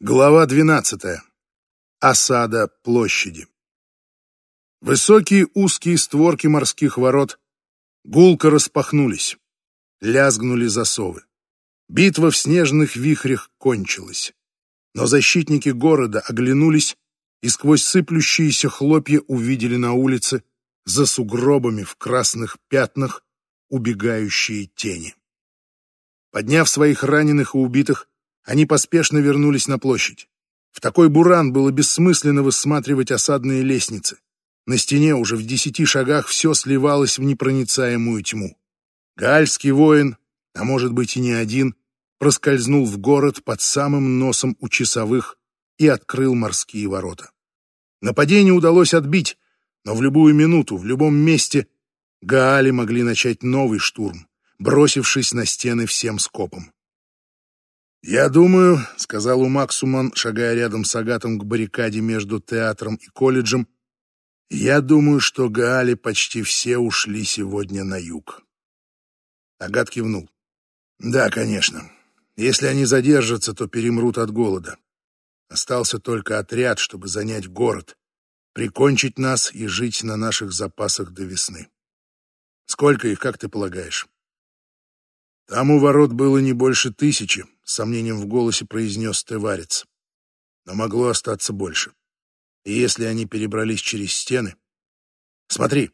Глава 12. Осада площади. Высокие узкие створки морских ворот гулко распахнулись. Лязгнули засовы. Битва в снежных вихрях кончилась. Но защитники города оглянулись и сквозь сыплющиеся хлопья увидели на улице за сугробами в красных пятнах убегающие тени. Подняв своих раненых и убитых, они поспешно вернулись на площадь. В такой буран было бессмысленно высматривать осадные лестницы. На стене уже в десяти шагах все сливалось в непроницаемую тьму. Гальский воин, а может быть и не один, проскользнул в город под самым носом у часовых и открыл морские ворота. Нападение удалось отбить, но в любую минуту, в любом месте Гаали могли начать новый штурм, бросившись на стены всем скопом. «Я думаю», — сказал у Максуман, шагая рядом с Агатом к баррикаде между театром и колледжем, «я думаю, что Гаали почти все ушли сегодня на юг». Агат кивнул. «Да, конечно. Если они задержатся, то перемрут от голода. Остался только отряд, чтобы занять город, прикончить нас и жить на наших запасах до весны. Сколько их, как ты полагаешь?» Там у ворот было не больше тысячи, с сомнением в голосе произнес Теварец. Но могло остаться больше. И если они перебрались через стены... Смотри,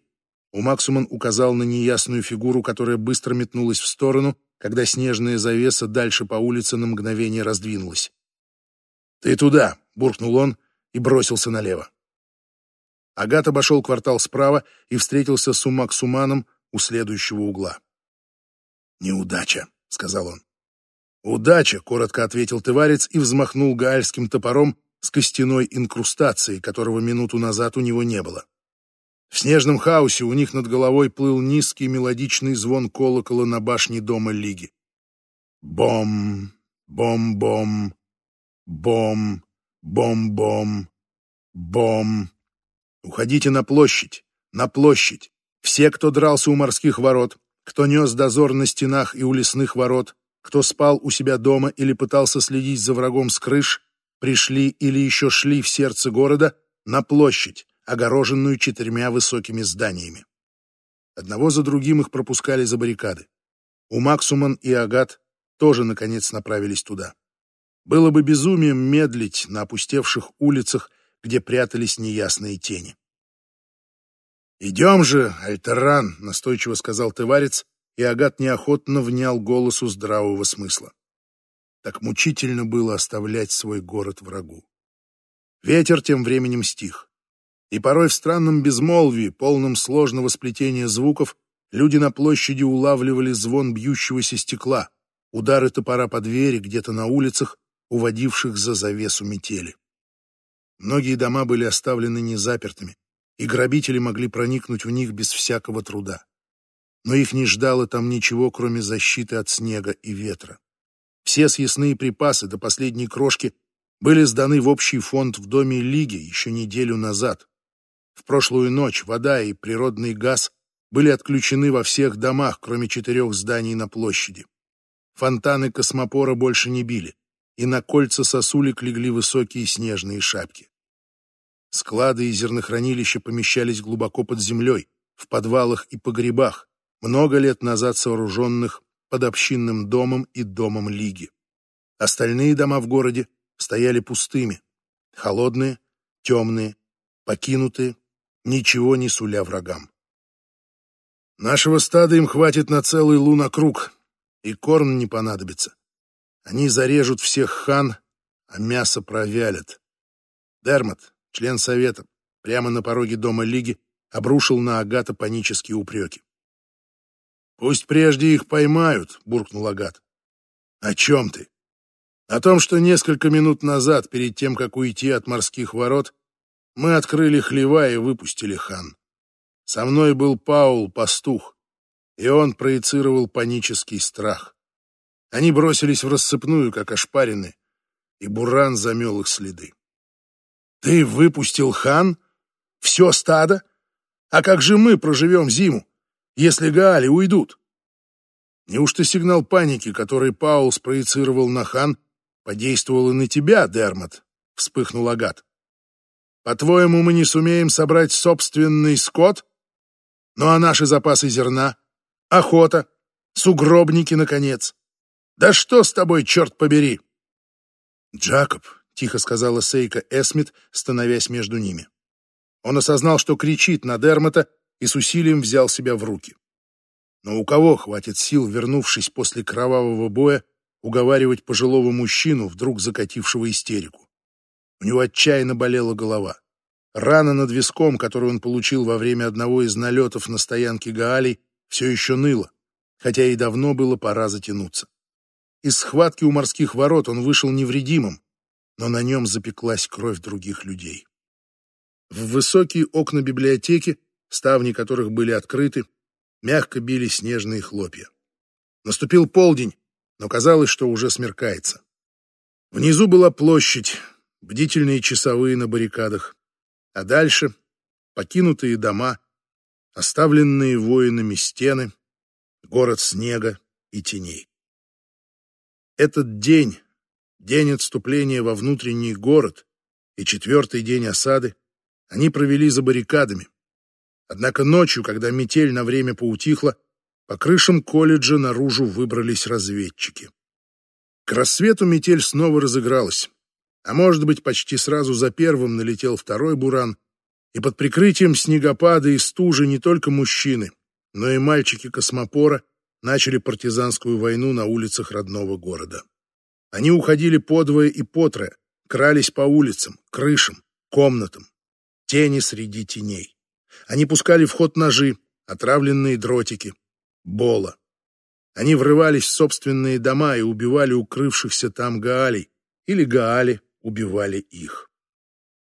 у Максуман указал на неясную фигуру, которая быстро метнулась в сторону, когда снежная завеса дальше по улице на мгновение раздвинулась. «Ты туда!» — буркнул он и бросился налево. Агат обошел квартал справа и встретился с Умаксуманом у следующего угла. «Неудача», — сказал он. «Удача», — коротко ответил тыварец и взмахнул гаальским топором с костяной инкрустацией, которого минуту назад у него не было. В снежном хаосе у них над головой плыл низкий мелодичный звон колокола на башне дома Лиги. Бом, бом-бом, бом, бом-бом, бом. Уходите на площадь, на площадь. Все, кто дрался у морских ворот, кто нес дозор на стенах и у лесных ворот, кто спал у себя дома или пытался следить за врагом с крыш, пришли или еще шли в сердце города на площадь, огороженную четырьмя высокими зданиями. Одного за другим их пропускали за баррикады. У Максуман и Агат тоже, наконец, направились туда. Было бы безумием медлить на опустевших улицах, где прятались неясные тени. «Идем же, Альтеран», — настойчиво сказал Тыварец, и Агат неохотно внял голосу здравого смысла. Так мучительно было оставлять свой город врагу. Ветер тем временем стих. И порой в странном безмолвии, полном сложного сплетения звуков, люди на площади улавливали звон бьющегося стекла, удары топора по двери где-то на улицах, уводивших за завесу метели. Многие дома были оставлены незапертыми, и грабители могли проникнуть в них без всякого труда. Но их не ждало там ничего, кроме защиты от снега и ветра. Все съестные припасы до последней крошки были сданы в общий фонд в доме Лиги еще неделю назад. В прошлую ночь вода и природный газ были отключены во всех домах, кроме четырех зданий на площади. Фонтаны космопора больше не били, и на кольца сосулек легли высокие снежные шапки. Склады и зернохранилища помещались глубоко под землей, в подвалах и погребах, много лет назад сооруженных под общинным домом и домом Лиги. Остальные дома в городе стояли пустыми, холодные, темные, покинутые, ничего не суля врагам. Нашего стада им хватит на целый лунокруг, и корм не понадобится. Они зарежут всех хан, а мясо провялят. Дермат, член совета, прямо на пороге дома Лиги, обрушил на Агата панические упреки. «Пусть прежде их поймают», — буркнул Агат. «О чем ты?» «О том, что несколько минут назад, перед тем, как уйти от морских ворот, мы открыли хлева и выпустили хан. Со мной был Паул, пастух, и он проецировал панический страх. Они бросились в рассыпную, как ошпаренные, и Буран замел их следы. Ты выпустил хан? Все стадо? А как же мы проживем зиму, если Гаали уйдут? Неужто сигнал паники, который Паул спроецировал на хан, подействовал и на тебя, Дермат, вспыхнул Агат. По-твоему, мы не сумеем собрать собственный скот? Ну а наши запасы зерна? Охота? Сугробники, наконец? Да что с тобой, черт побери? Джакоб, тихо сказала Сейка Эсмит, становясь между ними. Он осознал, что кричит на Дермата, и с усилием взял себя в руки. Но у кого хватит сил, вернувшись после кровавого боя, уговаривать пожилого мужчину, вдруг закатившего истерику? У него отчаянно болела голова. Рана над виском, которую он получил во время одного из налетов на стоянке Гаалей, все еще ныла, хотя и давно было пора затянуться. Из схватки у морских ворот он вышел невредимым, но на нем запеклась кровь других людей. В высокие окна библиотеки, ставни которых были открыты, мягко били снежные хлопья. Наступил полдень, но казалось, что уже смеркается. Внизу была площадь, бдительные часовые на баррикадах, а дальше покинутые дома, оставленные воинами стены, город снега и теней. Этот день, день отступления во внутренний город и четвертый день осады, они провели за баррикадами. Однако ночью, когда метель на время поутихла, по крышам колледжа наружу выбрались разведчики. К рассвету метель снова разыгралась, а может быть, почти сразу за первым налетел второй буран, и под прикрытием снегопада и стужи не только мужчины, но и мальчики космопора начали партизанскую войну на улицах родного города. Они уходили подвое и потрое, крались по улицам, крышам, комнатам, тени среди теней. Они пускали в ход ножи, отравленные дротики, бола. Они врывались в собственные дома и убивали укрывшихся там гаалей, или гаали убивали их.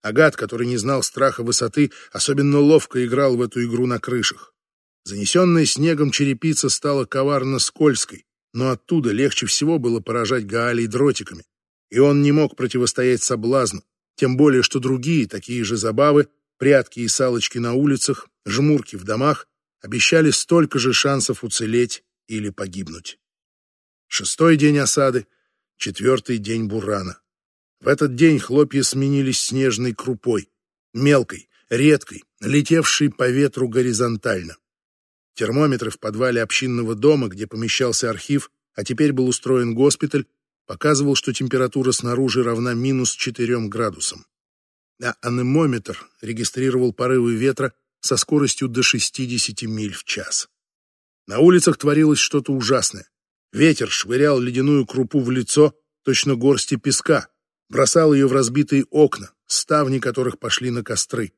Агат, который не знал страха высоты, особенно ловко играл в эту игру на крышах. Занесенная снегом черепица стала коварно скользкой, но оттуда легче всего было поражать Гаалей дротиками, и он не мог противостоять соблазну, тем более что другие такие же забавы, прятки и салочки на улицах, жмурки в домах, обещали столько же шансов уцелеть или погибнуть. Шестой день осады, четвертый день бурана. В этот день хлопья сменились снежной крупой, мелкой, редкой, летевшей по ветру горизонтально. Термометры в подвале общинного дома, где помещался архив, а теперь был устроен госпиталь, показывал, что температура снаружи равна минус 4 градусам. А анемометр регистрировал порывы ветра со скоростью до 60 миль в час. На улицах творилось что-то ужасное. Ветер швырял ледяную крупу в лицо, точно горсти песка, бросал ее в разбитые окна, ставни которых пошли на костры.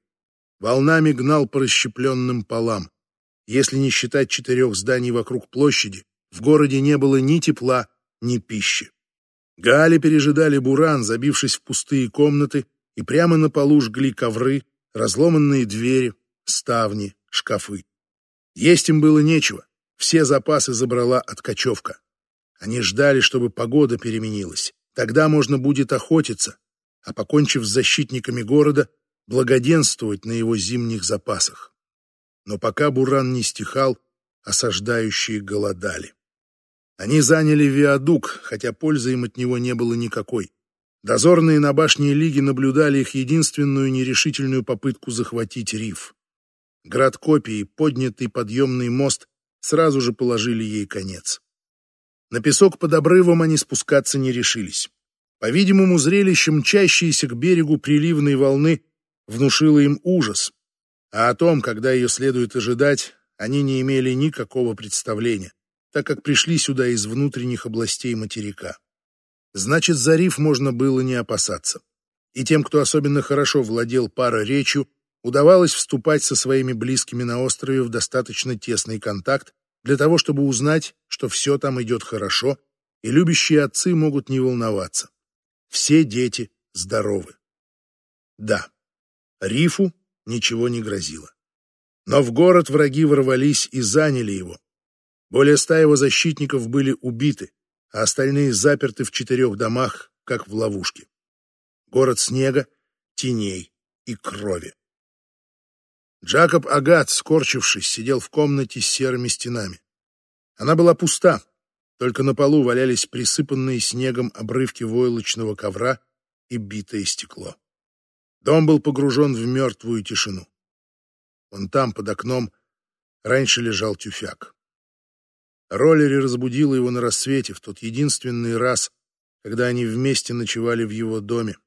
Волнами гнал по расщепленным полам. Если не считать четырех зданий вокруг площади, в городе не было ни тепла, ни пищи. Гали пережидали буран, забившись в пустые комнаты, и прямо на полу жгли ковры, разломанные двери, ставни, шкафы. Есть им было нечего, все запасы забрала откачевка. Они ждали, чтобы погода переменилась. Тогда можно будет охотиться, а, покончив с защитниками города, благоденствовать на его зимних запасах. Но пока буран не стихал, осаждающие голодали. Они заняли виадук, хотя пользы им от него не было никакой. Дозорные на башне Лиги наблюдали их единственную нерешительную попытку захватить риф. Град копий, поднятый подъемный мост, сразу же положили ей конец. На песок под обрывом они спускаться не решились. По-видимому, зрелище мчащейся к берегу приливной волны внушило им ужас, а о том, когда ее следует ожидать, они не имели никакого представления, так как пришли сюда из внутренних областей материка. Значит, за риф можно было не опасаться. И тем, кто особенно хорошо владел пароречью, удавалось вступать со своими близкими на острове в достаточно тесный контакт, для того, чтобы узнать, что все там идет хорошо, и любящие отцы могут не волноваться. Все дети здоровы. Да, Рифу ничего не грозило. Но в город враги ворвались и заняли его. Более ста его защитников были убиты, а остальные заперты в четырех домах, как в ловушке. Город снега, теней и крови. Джакоб Агат, скорчившись, сидел в комнате с серыми стенами. Она была пуста, Только на полу валялись присыпанные снегом обрывки войлочного ковра и битое стекло. Дом был погружен в мертвую тишину. Вон там, под окном, раньше лежал тюфяк. Роллери разбудила его на рассвете в тот единственный раз, когда они вместе ночевали в его доме,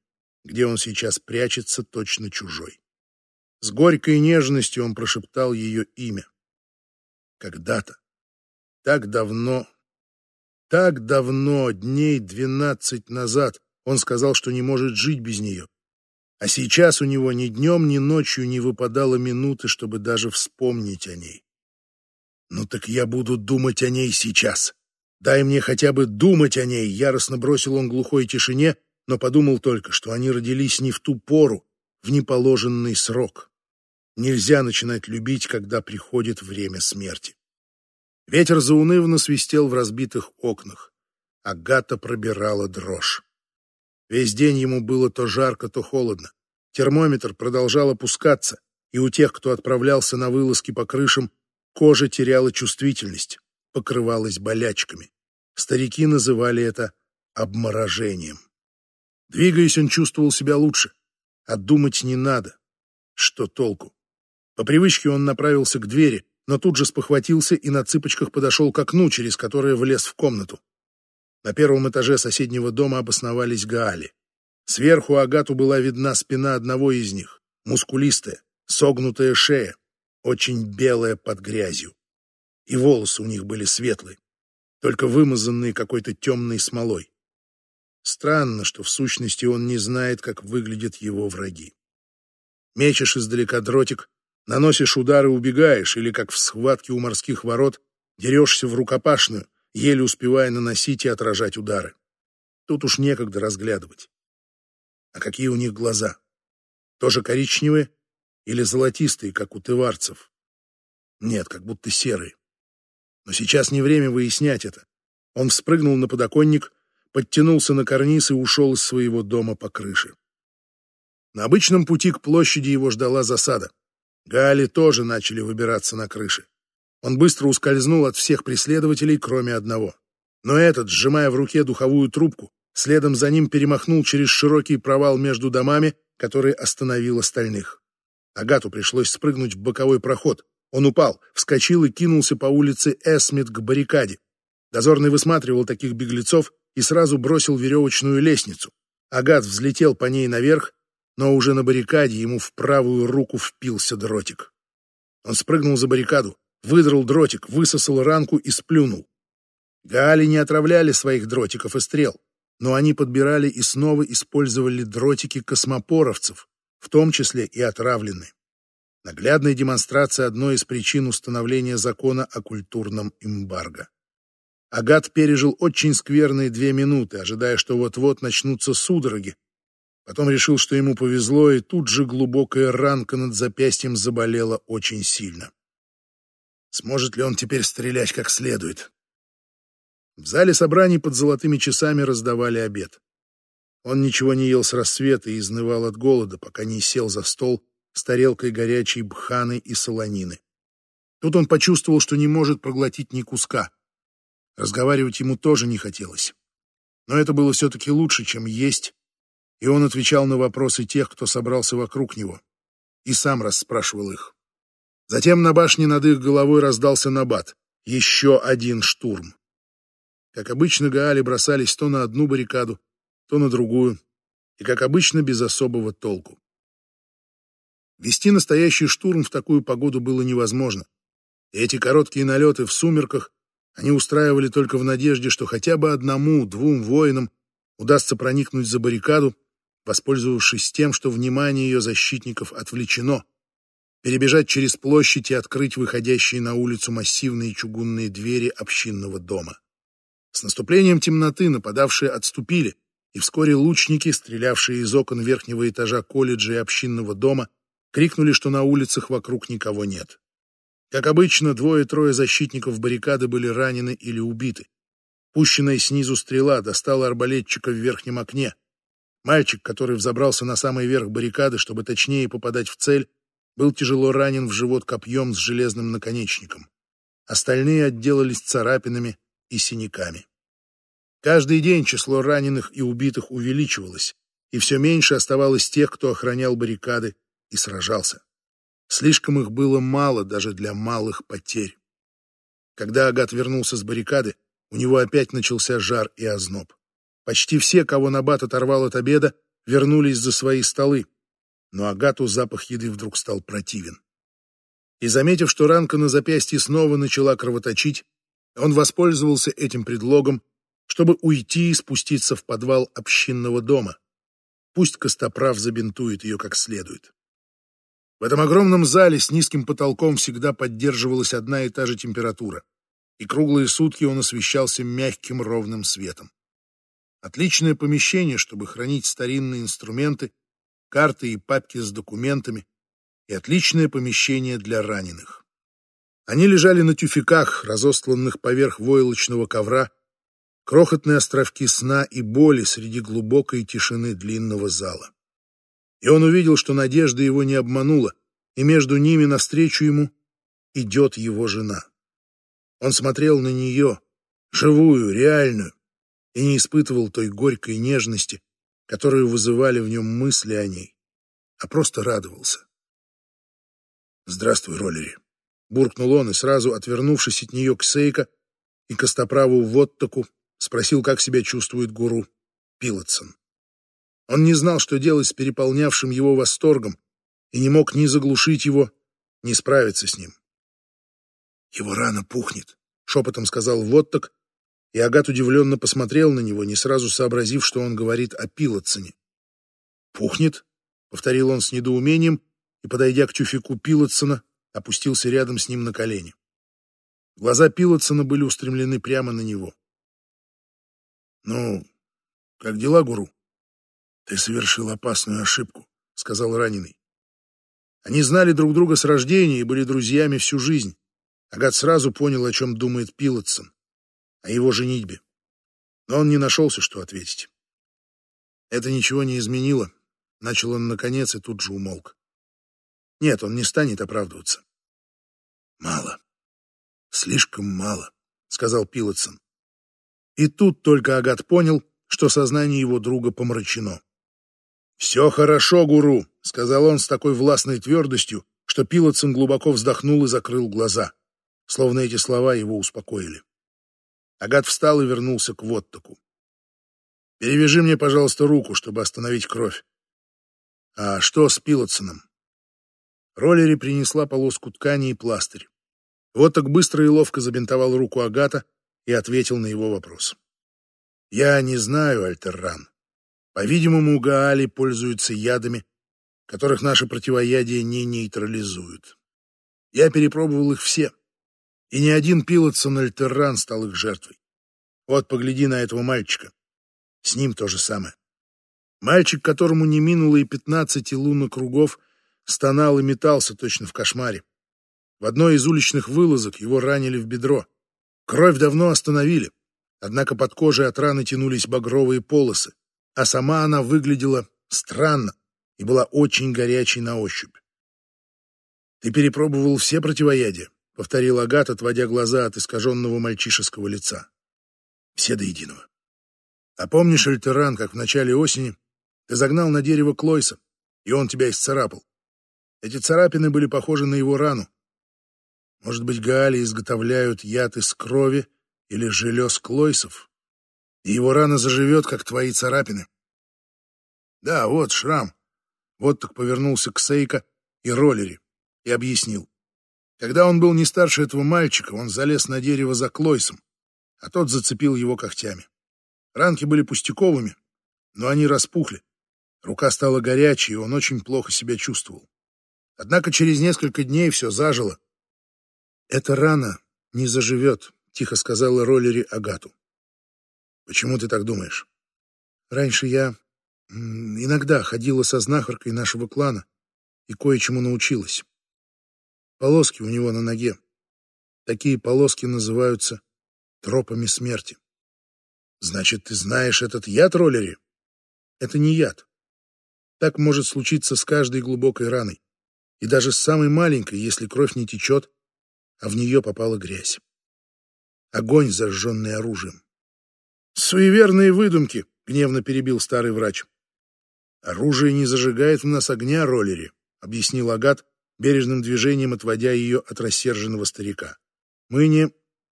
где он сейчас прячется точно чужой. С горькой нежностью он прошептал ее имя. Когда-то, так давно, так давно, дней двенадцать назад, он сказал, что не может жить без нее. А сейчас у него ни днем, ни ночью не выпадало минуты, чтобы даже вспомнить о ней. «Ну так я буду думать о ней сейчас. Дай мне хотя бы думать о ней!» Яростно бросил он глухой тишине, но подумал только, что они родились не в ту пору, в неположенный срок. Нельзя начинать любить, когда приходит время смерти. Ветер заунывно свистел в разбитых окнах. Агата пробирала дрожь. Весь день ему было то жарко, то холодно. Термометр продолжал опускаться, и у тех, кто отправлялся на вылазки по крышам, кожа теряла чувствительность, покрывалась болячками. Старики называли это обморожением. Двигаясь, он чувствовал себя лучше. А думать не надо. Что толку? По привычке он направился к двери, но тут же спохватился и на цыпочках подошел к окну, через которое влез в комнату. На первом этаже соседнего дома обосновались Гаали. Сверху Агату была видна спина одного из них, мускулистая, согнутая шея, очень белая под грязью. И волосы у них были светлые, только вымазанные какой-то темной смолой. Странно, что в сущности он не знает, как выглядят его враги. Мечешь издалека дротик, наносишь удары, убегаешь, или, как в схватке у морских ворот, дерешься в рукопашную, еле успевая наносить и отражать удары. Тут уж некогда разглядывать. А какие у них глаза? Тоже коричневые или золотистые, как у тыварцев? Нет, как будто серые. Но сейчас не время выяснять это. Он вспрыгнул на подоконник, подтянулся на карниз и ушел из своего дома по крыше. На обычном пути к площади его ждала засада. Гали тоже начали выбираться на крыши. Он быстро ускользнул от всех преследователей, кроме одного. Но этот, сжимая в руке духовую трубку, следом за ним перемахнул через широкий провал между домами, который остановил остальных. Агату пришлось спрыгнуть в боковой проход. Он упал, вскочил и кинулся по улице Эсмит к баррикаде. Дозорный высматривал таких беглецов и сразу бросил веревочную лестницу. Агат взлетел по ней наверх, но уже на баррикаде ему в правую руку впился дротик. Он спрыгнул за баррикаду, выдрал дротик, высосал ранку и сплюнул. Гаали не отравляли своих дротиков и стрел, но они подбирали и снова использовали дротики космопоровцев, в том числе и отравленные. Наглядная демонстрация одной из причин установления закона о культурном эмбарго. Агат пережил очень скверные две минуты, ожидая, что вот-вот начнутся судороги. Потом решил, что ему повезло, и тут же глубокая ранка над запястьем заболела очень сильно. Сможет ли он теперь стрелять как следует? В зале собраний под золотыми часами раздавали обед. Он ничего не ел с рассвета и изнывал от голода, пока не сел за стол с тарелкой горячей бханы и солонины. Тут он почувствовал, что не может проглотить ни куска. Разговаривать ему тоже не хотелось. Но это было все-таки лучше, чем есть, и он отвечал на вопросы тех, кто собрался вокруг него, и сам расспрашивал их. Затем на башне над их головой раздался набат. Еще один штурм. Как обычно, Гаали бросались то на одну баррикаду, то на другую, и, как обычно, без особого толку. Вести настоящий штурм в такую погоду было невозможно. И эти короткие налеты в сумерках они устраивали только в надежде, что хотя бы одному-двум воинам удастся проникнуть за баррикаду, воспользовавшись тем, что внимание ее защитников отвлечено, перебежать через площадь и открыть выходящие на улицу массивные чугунные двери общинного дома. С наступлением темноты нападавшие отступили, и вскоре лучники, стрелявшие из окон верхнего этажа колледжа и общинного дома, крикнули, что на улицах вокруг никого нет. Как обычно, двое-трое защитников баррикады были ранены или убиты. Пущенная снизу стрела достала арбалетчика в верхнем окне. Мальчик, который взобрался на самый верх баррикады, чтобы точнее попадать в цель, был тяжело ранен в живот копьем с железным наконечником. Остальные отделались царапинами и синяками. Каждый день число раненых и убитых увеличивалось, и все меньше оставалось тех, кто охранял баррикады и сражался. Слишком их было мало даже для малых потерь. Когда Агат вернулся с баррикады, у него опять начался жар и озноб. Почти все, кого Набат оторвал от обеда, вернулись за свои столы, но Агату запах еды вдруг стал противен. И, заметив, что ранка на запястье снова начала кровоточить, он воспользовался этим предлогом, чтобы уйти и спуститься в подвал общинного дома. Пусть Костоправ забинтует ее как следует. В этом огромном зале с низким потолком всегда поддерживалась одна и та же температура, и круглые сутки он освещался мягким ровным светом. Отличное помещение, чтобы хранить старинные инструменты, карты и папки с документами, и отличное помещение для раненых. Они лежали на тюфяках, разостланных поверх войлочного ковра, крохотные островки сна и боли среди глубокой тишины длинного зала. И он увидел, что надежда его не обманула, и между ними навстречу ему идет его жена. Он смотрел на нее, живую, реальную, и не испытывал той горькой нежности, которую вызывали в нем мысли о ней, а просто радовался. «Здравствуй, Роллери!» — буркнул он и сразу, отвернувшись от нее к Сейка и Костоправу Воттаку, спросил, как себя чувствует гуру Пилотсон. Он не знал, что делать с переполнявшим его восторгом, и не мог ни заглушить его, ни справиться с ним. «Его рана пухнет», — шепотом сказал Воттак, и Агат удивленно посмотрел на него, не сразу сообразив, что он говорит о Пилотсоне. «Пухнет?» — повторил он с недоумением и, подойдя к тюфику Пилотсона, опустился рядом с ним на колени. Глаза Пилотсона были устремлены прямо на него. «Ну, как дела, гуру?» «Ты совершил опасную ошибку», — сказал раненый. Они знали друг друга с рождения и были друзьями всю жизнь. Агат сразу понял, о чем думает Пилотсон, о его женитьбе. Но он не нашелся, что ответить. Это ничего не изменило. Начал он наконец и тут же умолк. Нет, он не станет оправдываться. Мало. Слишком мало, сказал Пилотсон. И тут только Агат понял, что сознание его друга помрачено. «Все хорошо, гуру», — сказал он с такой властной твердостью, что Пилотсон глубоко вздохнул и закрыл глаза, словно эти слова его успокоили. Агат встал и вернулся к Воттаку. «Перевяжи мне, пожалуйста, руку, чтобы остановить кровь». «А что с Пилотсоном?» Роллери принесла полоску ткани и пластырь. Вот так быстро и ловко забинтовал руку Агата и ответил на его вопрос. «Я не знаю, Альтерран. По-видимому, Гаали пользуются ядами, которых наше противоядие не нейтрализует. Я перепробовал их все, и ни один Пилотсон Альтерран стал их жертвой. Вот, погляди на этого мальчика. С ним то же самое. Мальчик, которому не минуло и пятнадцати лунных кругов, стонал и метался точно в кошмаре. В одной из уличных вылазок его ранили в бедро. Кровь давно остановили, однако под кожей от раны тянулись багровые полосы а сама она выглядела странно и была очень горячей на ощупь. «Ты перепробовал все противоядия?» — повторил Агат, отводя глаза от искаженного мальчишеского лица. «Все до единого. А помнишь, Альтеран, как в начале осени ты загнал на дерево Клойса, и он тебя исцарапал? Эти царапины были похожи на его рану. Может быть, Гаали изготовляют яд из крови или желез Клойсов?» и его рана заживет, как твои царапины. Да, вот шрам. Вот так повернулся к Сейка и Роллери и объяснил. Когда он был не старше этого мальчика, он залез на дерево за Клойсом, а тот зацепил его когтями. Ранки были пустяковыми, но они распухли. Рука стала горячей, и он очень плохо себя чувствовал. Однако через несколько дней все зажило. «Эта рана не заживет», — тихо сказала Роллери Агату. Почему ты так думаешь? Раньше я иногда ходила со знахаркой нашего клана и кое-чему научилась. Полоски у него на ноге. Такие полоски называются тропами смерти. Значит, ты знаешь этот яд, Роллери? Это не яд. Так может случиться с каждой глубокой раной. И даже с самой маленькой, если кровь не течет, а в нее попала грязь. огонь, зажженный оружием. «Суеверные выдумки!» — гневно перебил старый врач. «Оружие не зажигает в нас огня, роллери», — объяснил Агат, бережным движением отводя ее от рассерженного старика. «Мы не...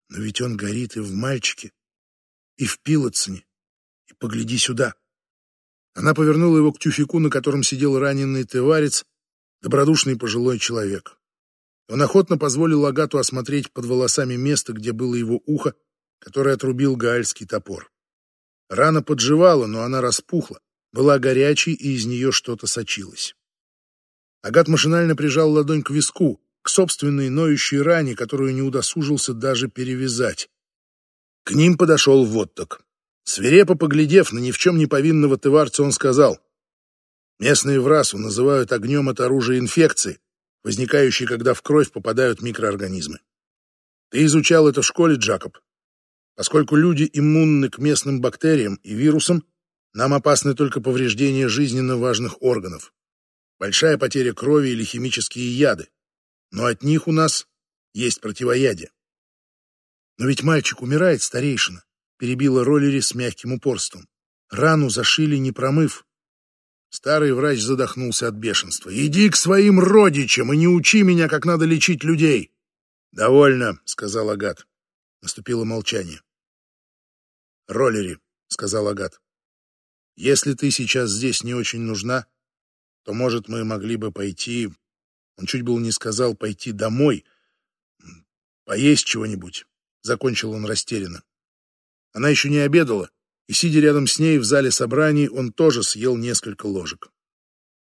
Но ведь он горит и в мальчике, и в Пилотсоне. И погляди сюда». Она повернула его к тюфику, на котором сидел раненый теварец, добродушный пожилой человек. Он охотно позволил Агату осмотреть под волосами место, где было его ухо, которое отрубил гаальский топор. Рана подживала, но она распухла, была горячей, и из нее что-то сочилось. Агат машинально прижал ладонь к виску, к собственной ноющей ране, которую не удосужился даже перевязать. К ним подошел Вотток. Свирепо поглядев на ни в чем не повинного тыварца, он сказал, «Местные в расу называют огнем от оружия инфекции, возникающей, когда в кровь попадают микроорганизмы. Ты изучал это в школе, Джакоб. Поскольку люди иммунны к местным бактериям и вирусам, нам опасны только повреждения жизненно важных органов. Большая потеря крови или химические яды. Но от них у нас есть противоядие. Но ведь мальчик умирает, старейшина, перебила Роллери с мягким упорством. Рану зашили, не промыв. Старый врач задохнулся от бешенства. «Иди к своим родичам и не учи меня, как надо лечить людей!» «Довольно», — сказал Агат. Наступило молчание. «Роллери», — сказал Агат, — «если ты сейчас здесь не очень нужна, то, может, мы могли бы пойти...» Он чуть было не сказал «пойти домой», «поесть чего-нибудь», — закончил он растерянно. Она еще не обедала, и, сидя рядом с ней в зале собраний, он тоже съел несколько ложек.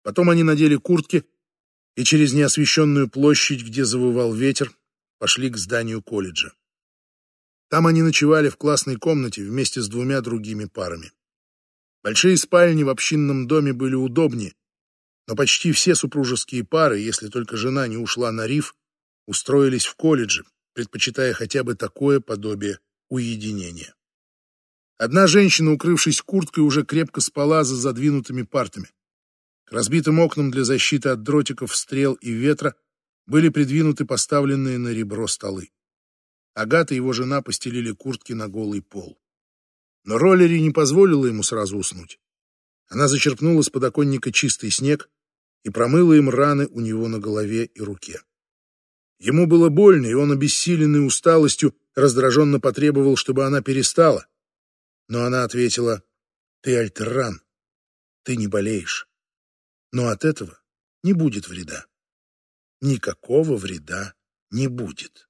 Потом они надели куртки и через неосвещенную площадь, где завывал ветер, пошли к зданию колледжа. Там они ночевали в классной комнате вместе с двумя другими парами. Большие спальни в общинном доме были удобнее, но почти все супружеские пары, если только жена не ушла на риф, устроились в колледже, предпочитая хотя бы такое подобие уединения. Одна женщина, укрывшись курткой, уже крепко спала за задвинутыми партами. К разбитым окнам для защиты от дротиков, стрел и ветра были придвинуты поставленные на ребро столы. Агата и его жена постелили куртки на голый пол. Но Роллери не позволила ему сразу уснуть. Она зачерпнула с подоконника чистый снег и промыла им раны у него на голове и руке. Ему было больно, и он, обессиленный усталостью, раздраженно потребовал, чтобы она перестала. Но она ответила, «Ты альтерран, ты не болеешь. Но от этого не будет вреда. Никакого вреда не будет».